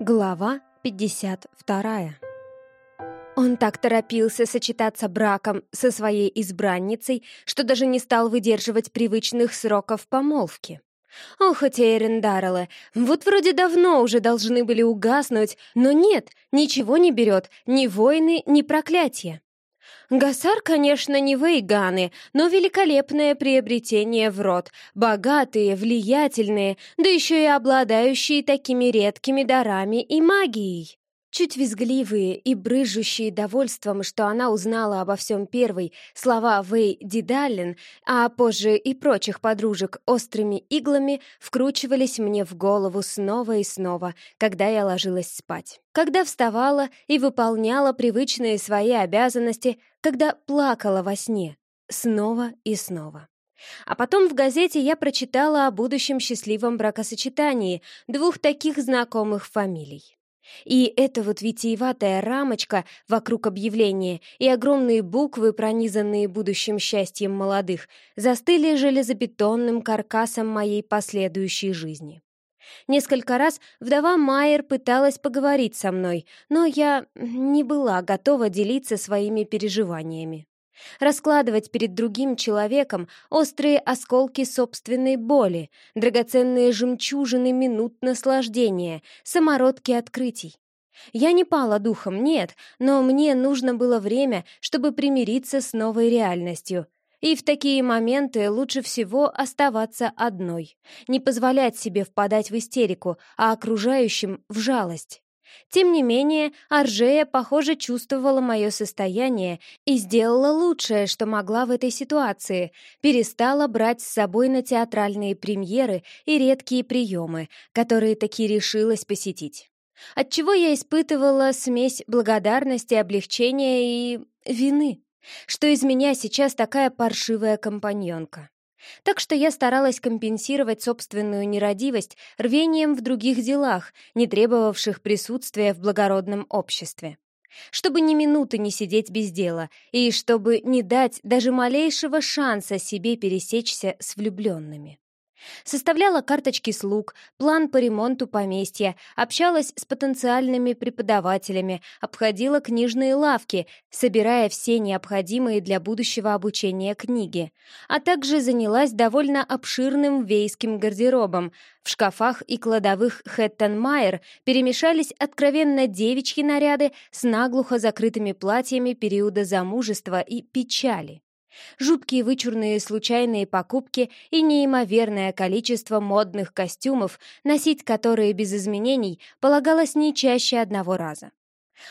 Глава 52 Он так торопился сочетаться браком со своей избранницей, что даже не стал выдерживать привычных сроков помолвки. Ох, эти Эрендарелы, вот вроде давно уже должны были угаснуть, но нет, ничего не берет, ни войны, ни проклятия. Гасар, конечно, не вейганы, но великолепное приобретение в род, богатые, влиятельные, да еще и обладающие такими редкими дарами и магией. Чуть визгливые и брыжущие довольством, что она узнала обо всем первой, слова Вэй Дидаллен, а позже и прочих подружек острыми иглами вкручивались мне в голову снова и снова, когда я ложилась спать. Когда вставала и выполняла привычные свои обязанности, когда плакала во сне. Снова и снова. А потом в газете я прочитала о будущем счастливом бракосочетании двух таких знакомых фамилий. И эта вот витиеватая рамочка вокруг объявления и огромные буквы, пронизанные будущим счастьем молодых, застыли железобетонным каркасом моей последующей жизни. Несколько раз вдова Майер пыталась поговорить со мной, но я не была готова делиться своими переживаниями. Раскладывать перед другим человеком острые осколки собственной боли, драгоценные жемчужины минут наслаждения, самородки открытий. Я не пала духом, нет, но мне нужно было время, чтобы примириться с новой реальностью. И в такие моменты лучше всего оставаться одной, не позволять себе впадать в истерику, а окружающим — в жалость. Тем не менее, Аржея, похоже, чувствовала мое состояние и сделала лучшее, что могла в этой ситуации. Перестала брать с собой на театральные премьеры и редкие приемы, которые таки решилась посетить. Отчего я испытывала смесь благодарности, облегчения и вины, что из меня сейчас такая паршивая компаньонка. Так что я старалась компенсировать собственную нерадивость рвением в других делах, не требовавших присутствия в благородном обществе. Чтобы ни минуты не сидеть без дела, и чтобы не дать даже малейшего шанса себе пересечься с влюбленными. Составляла карточки слуг, план по ремонту поместья, общалась с потенциальными преподавателями, обходила книжные лавки, собирая все необходимые для будущего обучения книги, а также занялась довольно обширным вейским гардеробом. В шкафах и кладовых Хэттон-Майер перемешались откровенно девичьи наряды с наглухо закрытыми платьями периода замужества и печали. Жуткие вычурные случайные покупки и неимоверное количество модных костюмов, носить которые без изменений полагалось не чаще одного раза.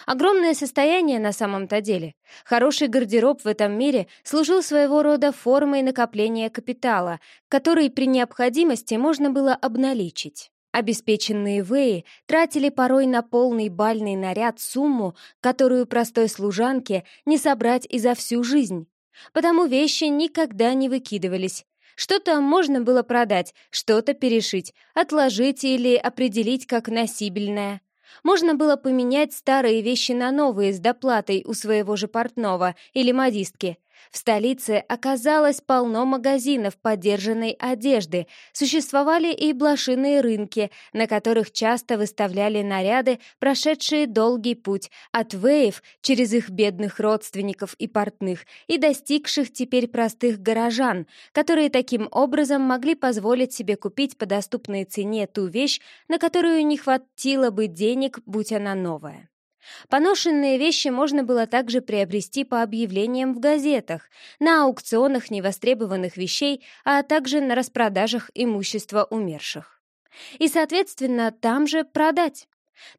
Огромное состояние на самом-то деле. Хороший гардероб в этом мире служил своего рода формой накопления капитала, который при необходимости можно было обналичить. Обеспеченные Вэи тратили порой на полный бальный наряд сумму, которую простой служанке не собрать и за всю жизнь. Потому вещи никогда не выкидывались. Что-то можно было продать, что-то перешить, отложить или определить как носибельное. Можно было поменять старые вещи на новые с доплатой у своего же портного или модистки. В столице оказалось полно магазинов подержанной одежды, существовали и блошиные рынки, на которых часто выставляли наряды, прошедшие долгий путь от веев через их бедных родственников и портных и достигших теперь простых горожан, которые таким образом могли позволить себе купить по доступной цене ту вещь, на которую не хватило бы денег, будь она новая. Поношенные вещи можно было также приобрести по объявлениям в газетах, на аукционах невостребованных вещей, а также на распродажах имущества умерших. И, соответственно, там же продать.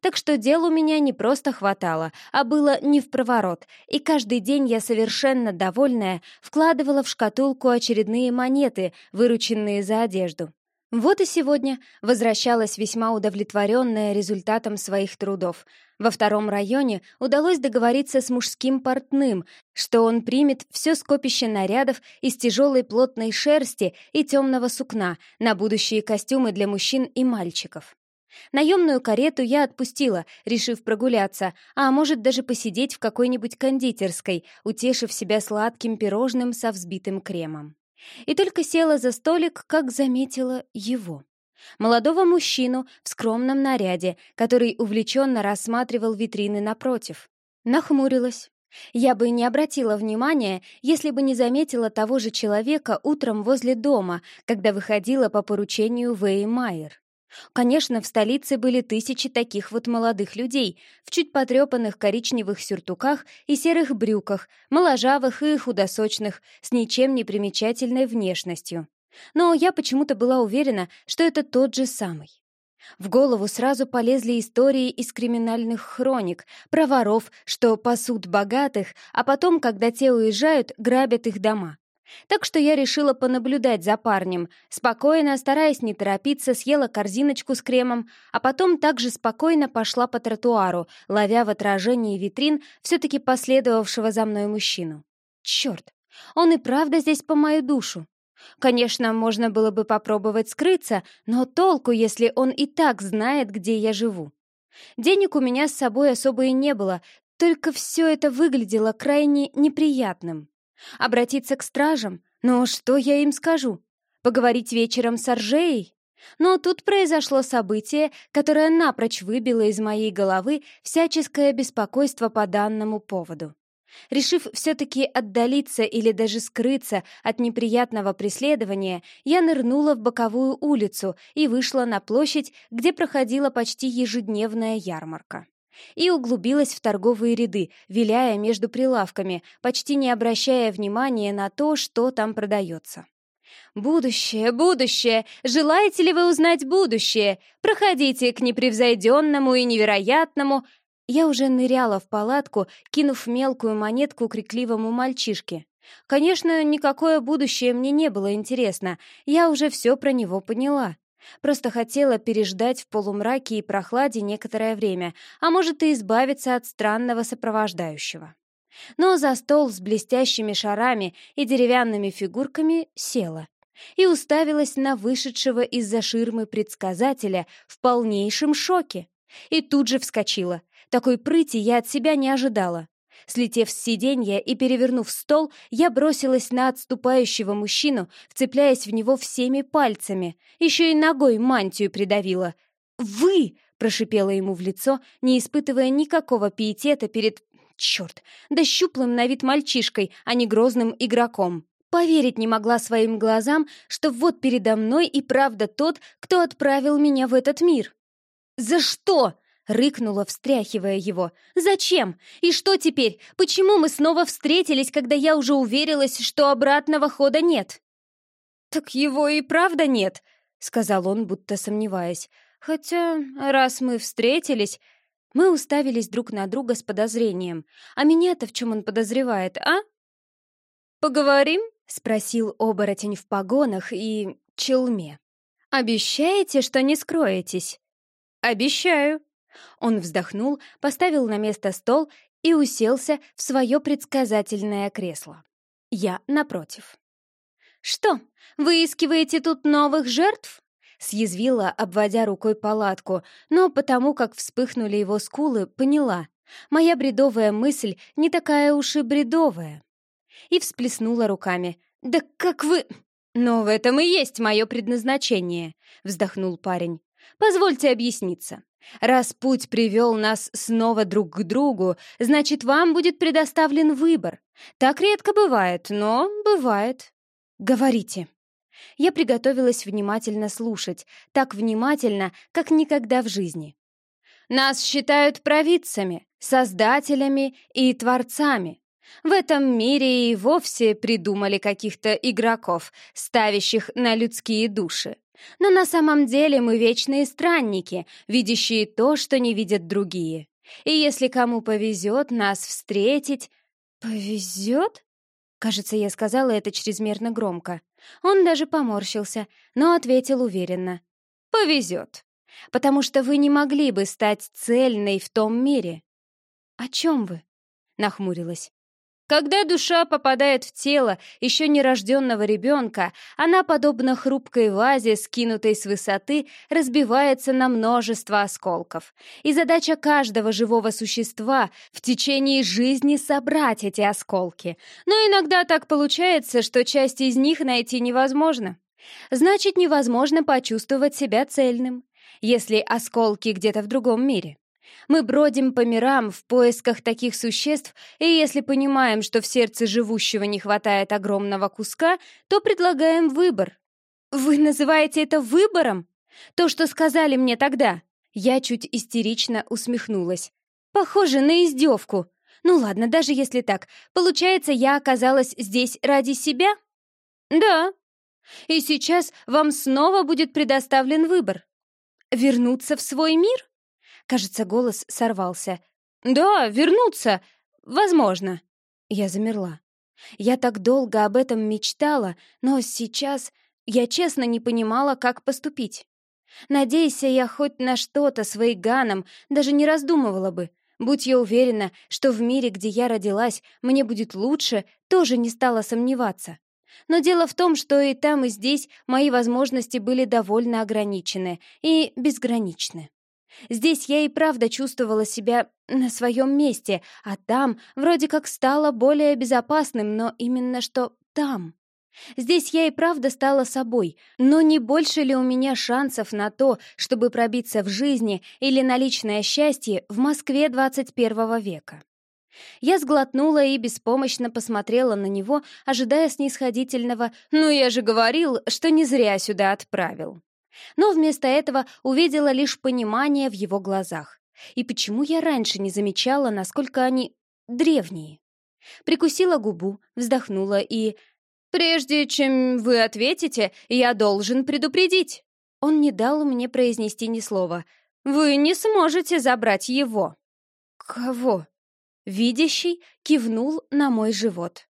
Так что дел у меня не просто хватало, а было не в проворот, и каждый день я совершенно довольная вкладывала в шкатулку очередные монеты, вырученные за одежду. Вот и сегодня возвращалась весьма удовлетворенная результатом своих трудов. Во втором районе удалось договориться с мужским портным, что он примет все скопище нарядов из тяжелой плотной шерсти и темного сукна на будущие костюмы для мужчин и мальчиков. Наемную карету я отпустила, решив прогуляться, а может даже посидеть в какой-нибудь кондитерской, утешив себя сладким пирожным со взбитым кремом. И только села за столик, как заметила его. Молодого мужчину в скромном наряде, который увлеченно рассматривал витрины напротив. Нахмурилась. Я бы не обратила внимания, если бы не заметила того же человека утром возле дома, когда выходила по поручению Вэй Майер. Конечно, в столице были тысячи таких вот молодых людей в чуть потрепанных коричневых сюртуках и серых брюках, моложавых и худосочных, с ничем не примечательной внешностью. Но я почему-то была уверена, что это тот же самый. В голову сразу полезли истории из криминальных хроник про воров, что пасут богатых, а потом, когда те уезжают, грабят их дома. Так что я решила понаблюдать за парнем, спокойно, стараясь не торопиться, съела корзиночку с кремом, а потом также спокойно пошла по тротуару, ловя в отражении витрин все-таки последовавшего за мной мужчину. Черт, он и правда здесь по мою душу. Конечно, можно было бы попробовать скрыться, но толку, если он и так знает, где я живу. Денег у меня с собой особо и не было, только все это выглядело крайне неприятным. Обратиться к стражам? Но что я им скажу? Поговорить вечером с Аржеей? Но тут произошло событие, которое напрочь выбило из моей головы всяческое беспокойство по данному поводу. Решив все-таки отдалиться или даже скрыться от неприятного преследования, я нырнула в боковую улицу и вышла на площадь, где проходила почти ежедневная ярмарка и углубилась в торговые ряды, виляя между прилавками, почти не обращая внимания на то, что там продается. «Будущее, будущее! Желаете ли вы узнать будущее? Проходите к непревзойденному и невероятному!» Я уже ныряла в палатку, кинув мелкую монетку крикливому мальчишке. Конечно, никакое будущее мне не было интересно, я уже все про него поняла. Просто хотела переждать в полумраке и прохладе некоторое время, а может и избавиться от странного сопровождающего. Но за стол с блестящими шарами и деревянными фигурками села и уставилась на вышедшего из-за ширмы предсказателя в полнейшем шоке. И тут же вскочила. Такой прыти я от себя не ожидала. Слетев с сиденья и перевернув стол, я бросилась на отступающего мужчину, вцепляясь в него всеми пальцами. Еще и ногой мантию придавила. «Вы!» — прошипела ему в лицо, не испытывая никакого пиетета перед... Черт! Да щуплым на вид мальчишкой, а не грозным игроком. Поверить не могла своим глазам, что вот передо мной и правда тот, кто отправил меня в этот мир. «За что?» Рыкнула, встряхивая его. «Зачем? И что теперь? Почему мы снова встретились, когда я уже уверилась, что обратного хода нет?» «Так его и правда нет», — сказал он, будто сомневаясь. «Хотя, раз мы встретились...» Мы уставились друг на друга с подозрением. «А меня-то в чем он подозревает, а?» «Поговорим?» — спросил оборотень в погонах и челме. «Обещаете, что не скроетесь?» «Обещаю», он вздохнул, поставил на место стол и уселся в свое предсказательное кресло. Я напротив. «Что, выискиваете тут новых жертв?» Съязвила, обводя рукой палатку, но потому как вспыхнули его скулы, поняла. Моя бредовая мысль не такая уж и бредовая. И всплеснула руками. «Да как вы...» «Но в этом и есть мое предназначение», — вздохнул парень. «Позвольте объясниться. Раз путь привел нас снова друг к другу, значит, вам будет предоставлен выбор. Так редко бывает, но бывает. Говорите. Я приготовилась внимательно слушать, так внимательно, как никогда в жизни. Нас считают провидцами, создателями и творцами. В этом мире и вовсе придумали каких-то игроков, ставящих на людские души. Но на самом деле мы вечные странники, видящие то, что не видят другие. И если кому повезет нас встретить... Повезет? Кажется, я сказала это чрезмерно громко. Он даже поморщился, но ответил уверенно. Повезет. Потому что вы не могли бы стать цельной в том мире. О чем вы? Нахмурилась. Когда душа попадает в тело еще нерожденного ребенка, она, подобно хрупкой вазе, скинутой с высоты, разбивается на множество осколков. И задача каждого живого существа в течение жизни собрать эти осколки. Но иногда так получается, что часть из них найти невозможно. Значит, невозможно почувствовать себя цельным, если осколки где-то в другом мире. Мы бродим по мирам в поисках таких существ, и если понимаем, что в сердце живущего не хватает огромного куска, то предлагаем выбор. Вы называете это выбором? То, что сказали мне тогда. Я чуть истерично усмехнулась. Похоже на издевку. Ну ладно, даже если так. Получается, я оказалась здесь ради себя? Да. И сейчас вам снова будет предоставлен выбор. Вернуться в свой мир? Кажется, голос сорвался. «Да, вернуться! Возможно!» Я замерла. Я так долго об этом мечтала, но сейчас я честно не понимала, как поступить. Надейся я хоть на что-то с Вейганом, даже не раздумывала бы. Будь я уверена, что в мире, где я родилась, мне будет лучше, тоже не стала сомневаться. Но дело в том, что и там, и здесь мои возможности были довольно ограничены и безграничны. Здесь я и правда чувствовала себя на своем месте, а там вроде как стало более безопасным, но именно что там. Здесь я и правда стала собой, но не больше ли у меня шансов на то, чтобы пробиться в жизни или на личное счастье в Москве 21 века? Я сглотнула и беспомощно посмотрела на него, ожидая снисходительного «Ну, я же говорил, что не зря сюда отправил» но вместо этого увидела лишь понимание в его глазах. И почему я раньше не замечала, насколько они древние? Прикусила губу, вздохнула и... «Прежде чем вы ответите, я должен предупредить». Он не дал мне произнести ни слова. «Вы не сможете забрать его». «Кого?» Видящий кивнул на мой живот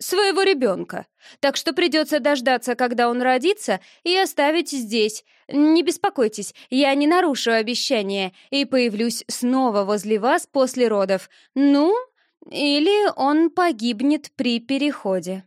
своего ребенка. Так что придется дождаться, когда он родится, и оставить здесь. Не беспокойтесь, я не нарушу обещание и появлюсь снова возле вас после родов. Ну, или он погибнет при переходе.